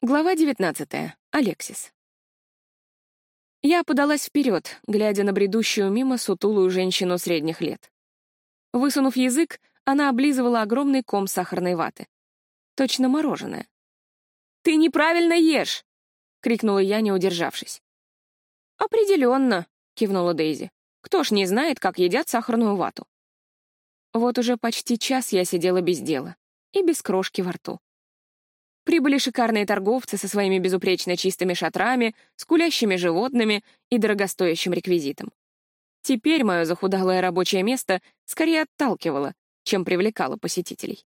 Глава 19. Алексис. Я подалась вперед, глядя на бредущую мимо сутулую женщину средних лет. Высунув язык, она облизывала огромный ком сахарной ваты. Точно мороженое. «Ты неправильно ешь!» — крикнула я, не удержавшись. «Определенно», — кивнула Дейзи. «Кто ж не знает, как едят сахарную вату?» Вот уже почти час я сидела без дела и без крошки во рту. Прибыли шикарные торговцы со своими безупречно чистыми шатрами, скулящими животными и дорогостоящим реквизитом. Теперь мое захудалое рабочее место скорее отталкивало, чем привлекало посетителей.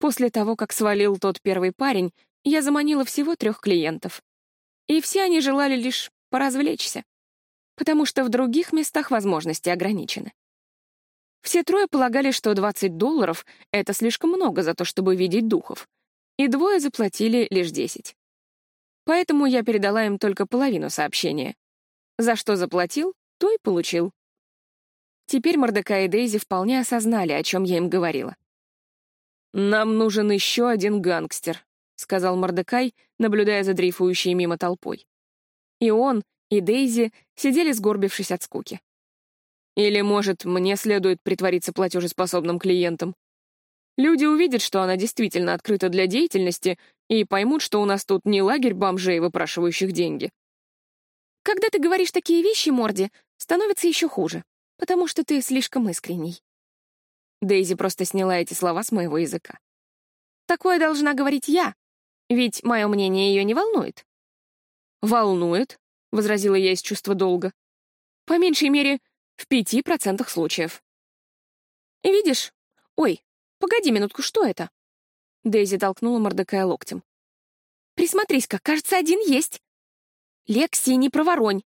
После того, как свалил тот первый парень, я заманила всего трех клиентов. И все они желали лишь поразвлечься, потому что в других местах возможности ограничены. Все трое полагали, что 20 долларов — это слишком много за то, чтобы видеть духов — и двое заплатили лишь десять. Поэтому я передала им только половину сообщения. За что заплатил, то и получил. Теперь Мордекай и Дейзи вполне осознали, о чем я им говорила. «Нам нужен еще один гангстер», — сказал Мордекай, наблюдая за дрейфующей мимо толпой. И он, и Дейзи сидели сгорбившись от скуки. «Или, может, мне следует притвориться платежеспособным клиентом?» Люди увидят, что она действительно открыта для деятельности, и поймут, что у нас тут не лагерь бомжей, выпрашивающих деньги. Когда ты говоришь такие вещи, Морди, становится еще хуже, потому что ты слишком искренний. Дейзи просто сняла эти слова с моего языка. Такое должна говорить я, ведь мое мнение ее не волнует. «Волнует», — возразила я из чувства долга. «По меньшей мере, в пяти процентах случаев». «Видишь? Ой, «Погоди минутку, что это?» Дейзи толкнула Мордекая локтем. «Присмотрись-ка, кажется, один есть!» «Лекси, не проворонь!»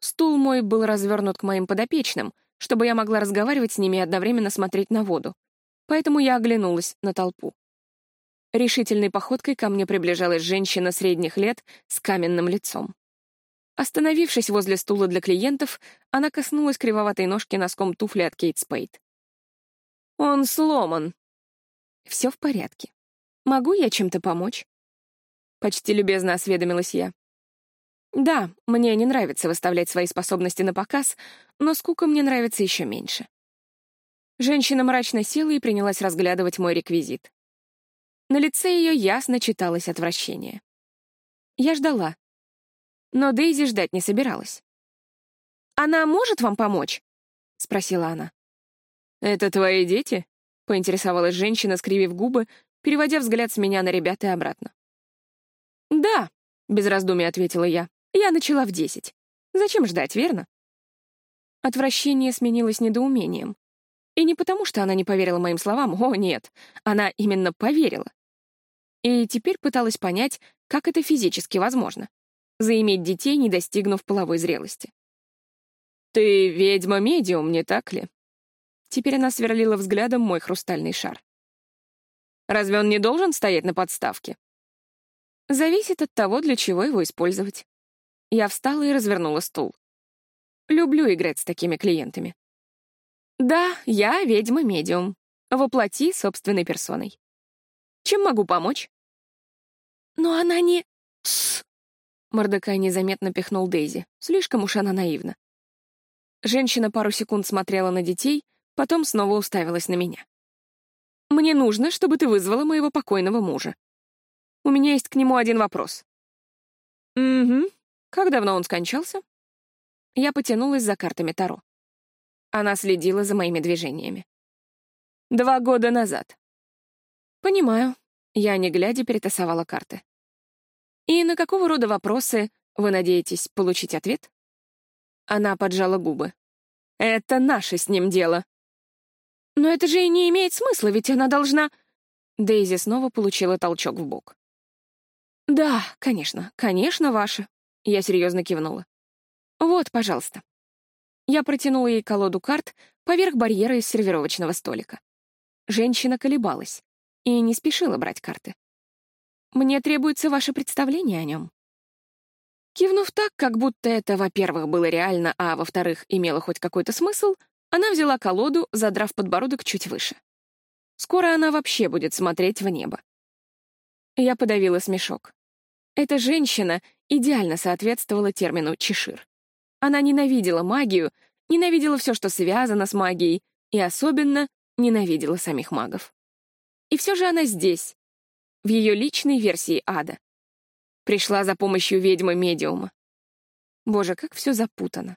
Стул мой был развернут к моим подопечным, чтобы я могла разговаривать с ними и одновременно смотреть на воду. Поэтому я оглянулась на толпу. Решительной походкой ко мне приближалась женщина средних лет с каменным лицом. Остановившись возле стула для клиентов, она коснулась кривоватой ножки носком туфли от Кейт Спейд. Он сломан. Все в порядке. Могу я чем-то помочь? Почти любезно осведомилась я. Да, мне не нравится выставлять свои способности на показ, но скука мне нравится еще меньше. Женщина мрачно села и принялась разглядывать мой реквизит. На лице ее ясно читалось отвращение. Я ждала. Но Дейзи ждать не собиралась. «Она может вам помочь?» — спросила она. «Это твои дети?» — поинтересовалась женщина, скривив губы, переводя взгляд с меня на ребят и обратно. «Да», — без раздумий ответила я. «Я начала в десять. Зачем ждать, верно?» Отвращение сменилось недоумением. И не потому, что она не поверила моим словам, о, нет, она именно поверила. И теперь пыталась понять, как это физически возможно — заиметь детей, не достигнув половой зрелости. «Ты ведьма-медиум, не так ли?» Теперь она сверлила взглядом мой хрустальный шар. Разве он не должен стоять на подставке? Зависит от того, для чего его использовать. Я встала и развернула стул. Люблю играть с такими клиентами. Да, я ведьма-медиум. Воплоти собственной персоной. Чем могу помочь? Но она не... Тссс. Мордекай незаметно пихнул Дейзи. Слишком уж она наивна. Женщина пару секунд смотрела на детей, Потом снова уставилась на меня. «Мне нужно, чтобы ты вызвала моего покойного мужа. У меня есть к нему один вопрос». «Угу. Как давно он скончался?» Я потянулась за картами Таро. Она следила за моими движениями. «Два года назад». «Понимаю». Я, не глядя, перетасовала карты. «И на какого рода вопросы вы надеетесь получить ответ?» Она поджала губы. «Это наше с ним дело», «Но это же и не имеет смысла, ведь она должна...» Дейзи снова получила толчок в бок. «Да, конечно, конечно, ваша». Я серьезно кивнула. «Вот, пожалуйста». Я протянула ей колоду карт поверх барьера из сервировочного столика. Женщина колебалась и не спешила брать карты. «Мне требуется ваше представление о нем». Кивнув так, как будто это, во-первых, было реально, а во-вторых, имело хоть какой-то смысл, она взяла колоду, задрав подбородок чуть выше. Скоро она вообще будет смотреть в небо. Я подавила смешок. Эта женщина идеально соответствовала термину «чешир». Она ненавидела магию, ненавидела все, что связано с магией, и особенно ненавидела самих магов. И все же она здесь, в ее личной версии ада. Пришла за помощью ведьмы-медиума. Боже, как все запутано.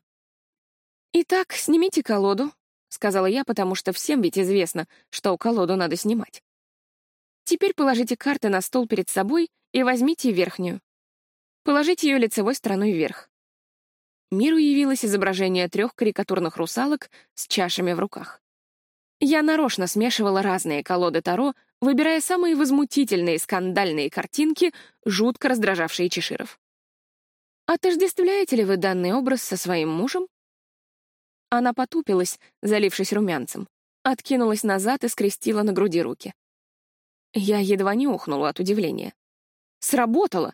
«Итак, снимите колоду», — сказала я, потому что всем ведь известно, что колоду надо снимать. Теперь положите карты на стол перед собой и возьмите верхнюю. Положите ее лицевой стороной вверх. Миру явилось изображение трех карикатурных русалок с чашами в руках. Я нарочно смешивала разные колоды Таро, выбирая самые возмутительные скандальные картинки, жутко раздражавшие Чеширов. «Отождествляете ли вы данный образ со своим мужем?» Она потупилась, залившись румянцем, откинулась назад и скрестила на груди руки. Я едва не ухнула от удивления. Сработало!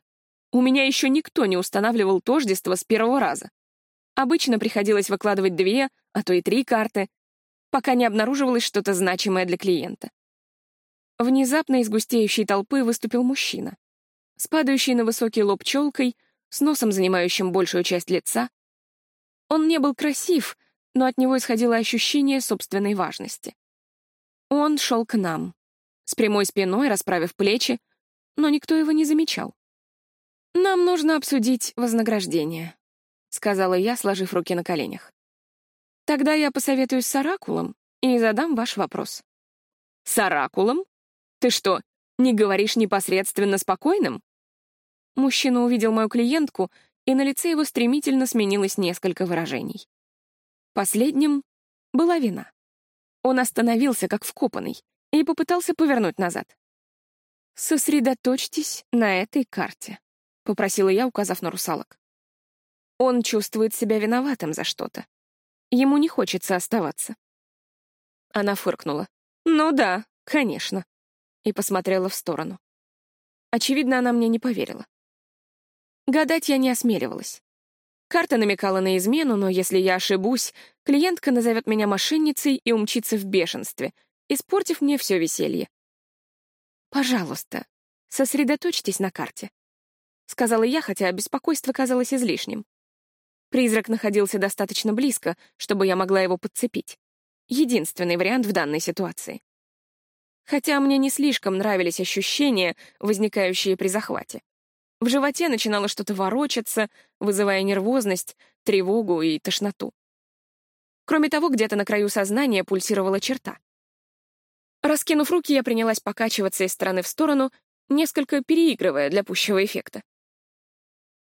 У меня еще никто не устанавливал тождество с первого раза. Обычно приходилось выкладывать две, а то и три карты, пока не обнаруживалось что-то значимое для клиента. Внезапно из густеющей толпы выступил мужчина. С падающей на высокий лоб челкой, с носом, занимающим большую часть лица. Он не был красив, но от него исходило ощущение собственной важности. Он шел к нам, с прямой спиной, расправив плечи, но никто его не замечал. «Нам нужно обсудить вознаграждение», — сказала я, сложив руки на коленях. «Тогда я посоветуюсь с Оракулом и задам ваш вопрос». «С Оракулом? Ты что, не говоришь непосредственно спокойным?» Мужчина увидел мою клиентку, и на лице его стремительно сменилось несколько выражений. Последним была вина. Он остановился, как вкопанный, и попытался повернуть назад. «Сосредоточьтесь на этой карте», — попросила я, указав на русалок. Он чувствует себя виноватым за что-то. Ему не хочется оставаться. Она фыркнула. «Ну да, конечно», и посмотрела в сторону. Очевидно, она мне не поверила. Гадать я не осмеливалась. Карта намекала на измену, но если я ошибусь, клиентка назовет меня мошенницей и умчится в бешенстве, испортив мне все веселье. «Пожалуйста, сосредоточьтесь на карте», — сказала я, хотя беспокойство казалось излишним. Призрак находился достаточно близко, чтобы я могла его подцепить. Единственный вариант в данной ситуации. Хотя мне не слишком нравились ощущения, возникающие при захвате. В животе начинало что-то ворочаться, вызывая нервозность, тревогу и тошноту. Кроме того, где-то на краю сознания пульсировала черта. Раскинув руки, я принялась покачиваться из стороны в сторону, несколько переигрывая для пущего эффекта.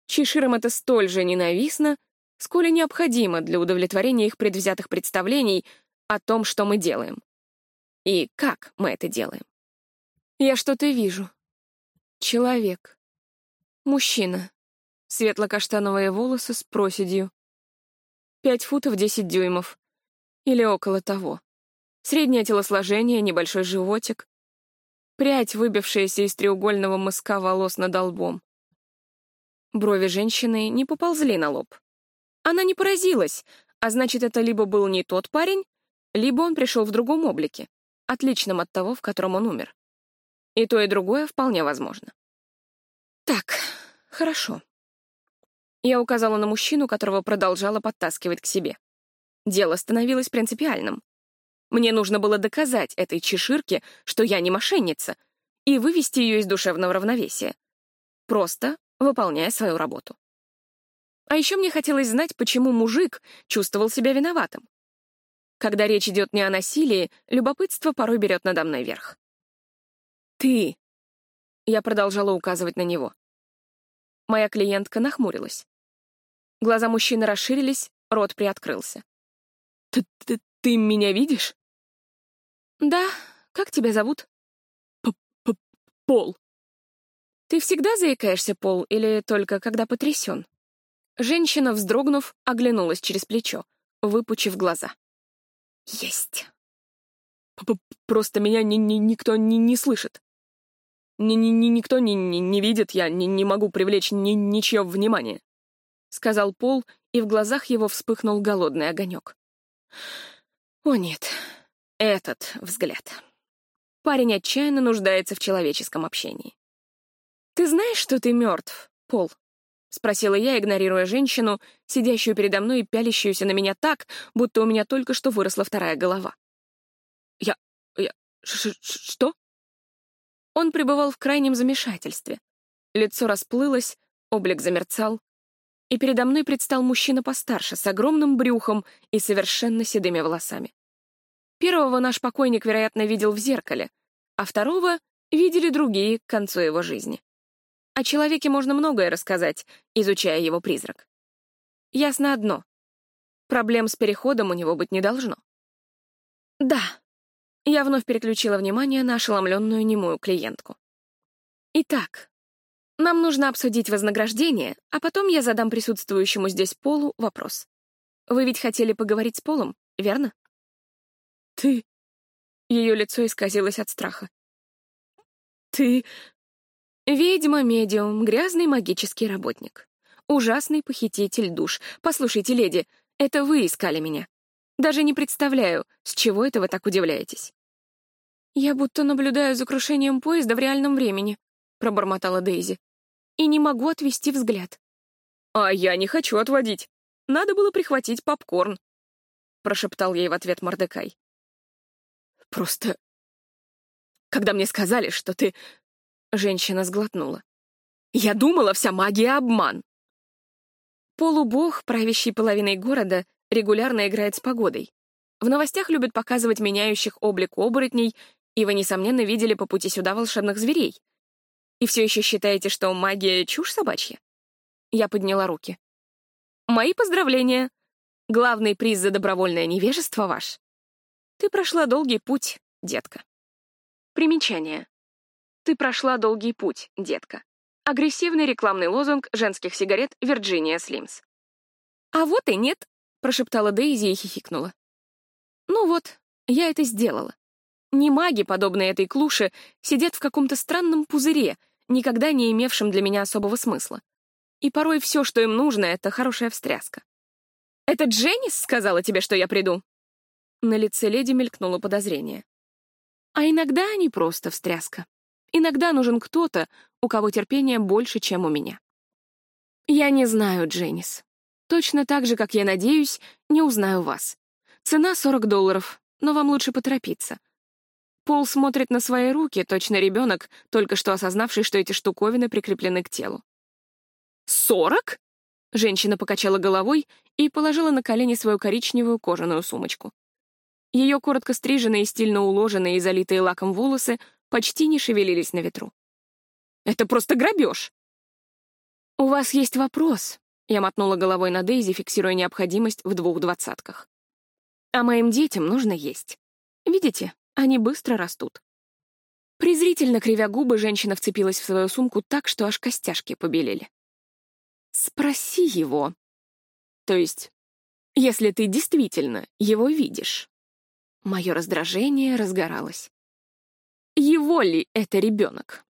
Чеширам это столь же ненавистно, сколь и необходимо для удовлетворения их предвзятых представлений о том, что мы делаем. И как мы это делаем. Я что-то вижу. Человек. Мужчина. Светло-каштановые волосы с проседью. Пять футов десять дюймов. Или около того. Среднее телосложение, небольшой животик. Прядь, выбившаяся из треугольного мыска волос над лбом. Брови женщины не поползли на лоб. Она не поразилась, а значит, это либо был не тот парень, либо он пришел в другом облике, отличном от того, в котором он умер. И то, и другое вполне возможно. Так, хорошо. Я указала на мужчину, которого продолжала подтаскивать к себе. Дело становилось принципиальным. Мне нужно было доказать этой чеширке, что я не мошенница, и вывести ее из душевного равновесия, просто выполняя свою работу. А еще мне хотелось знать, почему мужик чувствовал себя виноватым. Когда речь идет не о насилии, любопытство порой берет надо мной верх. «Ты!» Я продолжала указывать на него. Моя клиентка нахмурилась. Глаза мужчины расширились, рот приоткрылся. «Ты, ты, ты меня видишь?» «Да. Как тебя зовут?» П -п «Пол». «Ты всегда заикаешься, Пол, или только когда потрясен?» Женщина, вздрогнув, оглянулась через плечо, выпучив глаза. «Есть!» П -п «Просто меня ни ни никто не, не слышит. Ни ни ни никто не, не, не видит, я не, не могу привлечь ни ничье внимание», — сказал Пол, и в глазах его вспыхнул голодный огонек. «О нет, этот взгляд. Парень отчаянно нуждается в человеческом общении. «Ты знаешь, что ты мертв, Пол?» — спросила я, игнорируя женщину, сидящую передо мной и пялящуюся на меня так, будто у меня только что выросла вторая голова. «Я... я... Ш -ш что?» Он пребывал в крайнем замешательстве. Лицо расплылось, облик замерцал, и передо мной предстал мужчина постарше, с огромным брюхом и совершенно седыми волосами. Первого наш покойник, вероятно, видел в зеркале, а второго видели другие к концу его жизни. О человеке можно многое рассказать, изучая его призрак. Ясно одно. Проблем с переходом у него быть не должно. Да. Я вновь переключила внимание на ошеломленную немую клиентку. Итак, нам нужно обсудить вознаграждение, а потом я задам присутствующему здесь Полу вопрос. Вы ведь хотели поговорить с Полом, верно? Ты... Ее лицо исказилось от страха. Ты... Ведьма-медиум, грязный магический работник. Ужасный похититель душ. Послушайте, леди, это вы искали меня. Даже не представляю, с чего это вы так удивляетесь. Я будто наблюдаю за крушением поезда в реальном времени, пробормотала Дейзи. И не могу отвести взгляд. А я не хочу отводить. Надо было прихватить попкорн, прошептал ей в ответ Мордекай. Просто... Когда мне сказали, что ты Женщина сглотнула. «Я думала, вся магия — обман!» Полубог, правящий половиной города, регулярно играет с погодой. В новостях любят показывать меняющих облик оборотней, и вы, несомненно, видели по пути сюда волшебных зверей. И все еще считаете, что магия — чушь собачья? Я подняла руки. Мои поздравления. Главный приз за добровольное невежество ваш. Ты прошла долгий путь, детка. Примечание. Ты прошла долгий путь, детка. Агрессивный рекламный лозунг женских сигарет Virginia Slims. «А вот и нет», — прошептала Дейзи и хихикнула. «Ну вот, я это сделала. Не маги, подобные этой клуше, сидят в каком-то странном пузыре, никогда не имевшем для меня особого смысла. И порой все, что им нужно, — это хорошая встряска. «Это Дженнис сказала тебе, что я приду?» На лице леди мелькнуло подозрение. А иногда они просто встряска. Иногда нужен кто-то, у кого терпение больше, чем у меня. Я не знаю, Дженнис. Точно так же, как я надеюсь, не узнаю вас. Цена 40 долларов, но вам лучше поторопиться. Пол смотрит на свои руки, точно ребенок, только что осознавший, что эти штуковины прикреплены к телу. «Сорок?» Женщина покачала головой и положила на колени свою коричневую кожаную сумочку. Ее коротко стриженные, стильно уложенные и залитые лаком волосы почти не шевелились на ветру. «Это просто грабеж!» «У вас есть вопрос?» — я мотнула головой на Дейзи, фиксируя необходимость в двух двадцатках. «А моим детям нужно есть. Видите, они быстро растут». Презрительно кривя губы, женщина вцепилась в свою сумку так, что аж костяшки побелели. «Спроси его. То есть, если ты действительно его видишь». Мое раздражение разгоралось его ли это ребенок?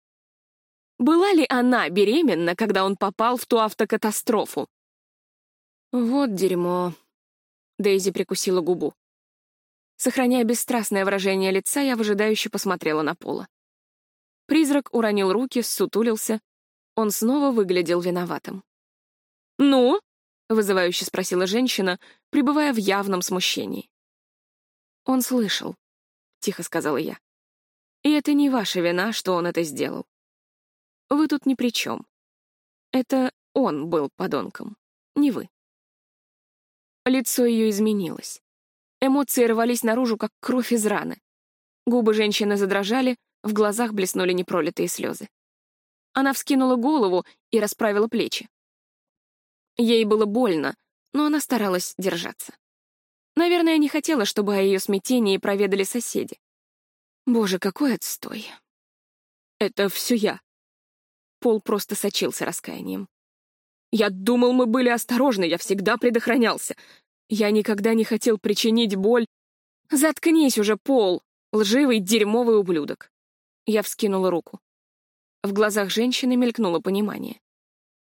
Была ли она беременна, когда он попал в ту автокатастрофу? Вот дерьмо. Дейзи прикусила губу. Сохраняя бесстрастное выражение лица, я выжидающе посмотрела на Пола. Призрак уронил руки, сутулился. Он снова выглядел виноватым. «Ну?» — вызывающе спросила женщина, пребывая в явном смущении. «Он слышал», — тихо сказала я. И это не ваша вина, что он это сделал. Вы тут ни при чем. Это он был подонком, не вы. Лицо ее изменилось. Эмоции рвались наружу, как кровь из раны. Губы женщины задрожали, в глазах блеснули непролитые слезы. Она вскинула голову и расправила плечи. Ей было больно, но она старалась держаться. Наверное, не хотела, чтобы о ее смятении проведали соседи. Боже, какой отстой. Это все я. Пол просто сочился раскаянием. Я думал, мы были осторожны, я всегда предохранялся. Я никогда не хотел причинить боль. Заткнись уже, Пол, лживый дерьмовый ублюдок. Я вскинула руку. В глазах женщины мелькнуло понимание.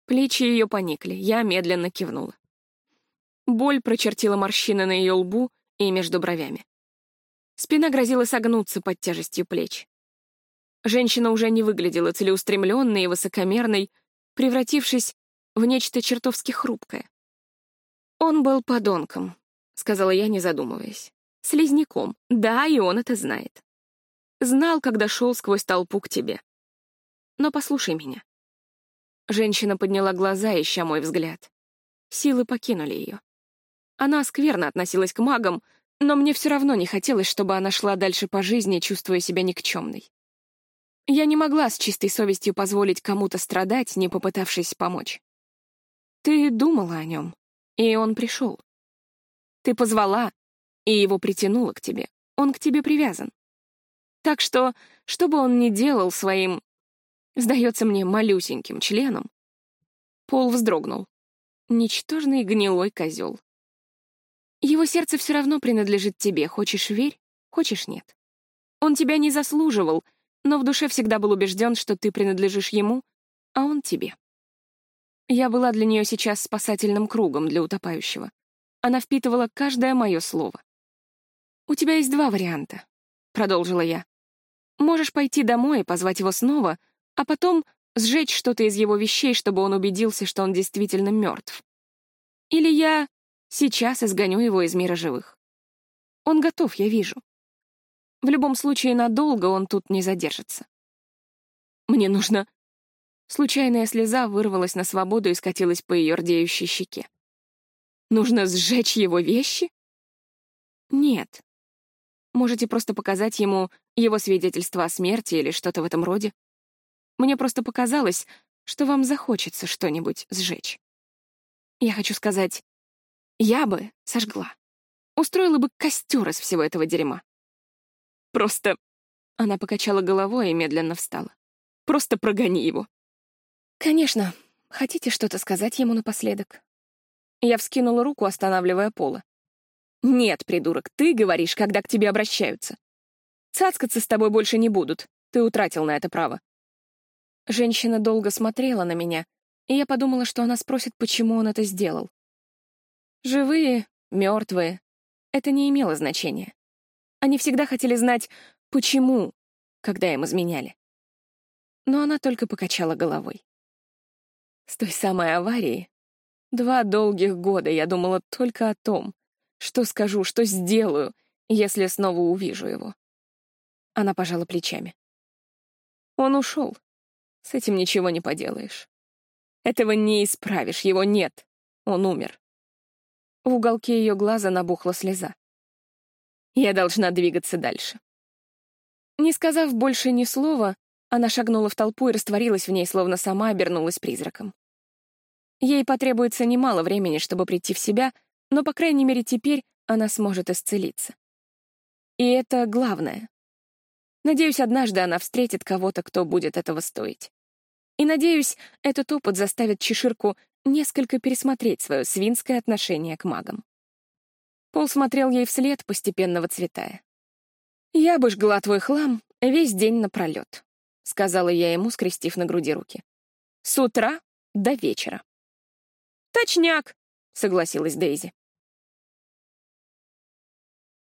Плечи ее поникли, я медленно кивнула. Боль прочертила морщины на ее лбу и между бровями. Спина грозила согнуться под тяжестью плеч. Женщина уже не выглядела целеустремленной и высокомерной, превратившись в нечто чертовски хрупкое. «Он был подонком», — сказала я, не задумываясь. «Слизняком. Да, и он это знает. Знал, когда шел сквозь толпу к тебе. Но послушай меня». Женщина подняла глаза, ища мой взгляд. Силы покинули ее. Она скверно относилась к магам, но мне все равно не хотелось, чтобы она шла дальше по жизни, чувствуя себя никчемной. Я не могла с чистой совестью позволить кому-то страдать, не попытавшись помочь. Ты думала о нем, и он пришел. Ты позвала, и его притянуло к тебе. Он к тебе привязан. Так что, что бы он ни делал своим, сдается мне, малюсеньким членом, Пол вздрогнул. Ничтожный гнилой козел. Его сердце все равно принадлежит тебе, хочешь — верь, хочешь — нет. Он тебя не заслуживал, но в душе всегда был убежден, что ты принадлежишь ему, а он тебе. Я была для нее сейчас спасательным кругом для утопающего. Она впитывала каждое мое слово. «У тебя есть два варианта», — продолжила я. «Можешь пойти домой и позвать его снова, а потом сжечь что-то из его вещей, чтобы он убедился, что он действительно мертв. Или я сейчас изгоню его из мира живых. Он готов, я вижу. В любом случае, надолго он тут не задержится. Мне нужно... Случайная слеза вырвалась на свободу и скатилась по ее рдеющей щеке. Нужно сжечь его вещи? Нет. Можете просто показать ему его свидетельство о смерти или что-то в этом роде. Мне просто показалось, что вам захочется что-нибудь сжечь. Я хочу сказать, я бы сожгла. Устроила бы костер из всего этого дерьма. Просто... Она покачала головой и медленно встала. Просто прогони его. Конечно. Хотите что-то сказать ему напоследок? Я вскинула руку, останавливая Пола. «Нет, придурок, ты говоришь, когда к тебе обращаются. Цацкаться с тобой больше не будут. Ты утратил на это право». Женщина долго смотрела на меня, и я подумала, что она спросит, почему он это сделал. Живые, мертвые — это не имело значения. Они всегда хотели знать, почему, когда им изменяли. Но она только покачала головой. С той самой аварии два долгих года я думала только о том, что скажу, что сделаю, если снова увижу его. Она пожала плечами. Он ушел. С этим ничего не поделаешь. Этого не исправишь, его нет. Он умер. В уголке ее глаза набухла слеза. Я должна двигаться дальше. Не сказав больше ни слова, она шагнула в толпу и растворилась в ней, словно сама обернулась призраком. Ей потребуется немало времени, чтобы прийти в себя, но, по крайней мере, теперь она сможет исцелиться. И это главное. Надеюсь, однажды она встретит кого-то, кто будет этого стоить. И надеюсь, этот опыт заставит Чеширку несколько пересмотреть свое свинское отношение к магам. Пол смотрел ей вслед, постепенно выцветая. «Я бы жгла твой хлам весь день напролет», — сказала я ему, скрестив на груди руки. «С утра до вечера». «Точняк», — согласилась Дейзи.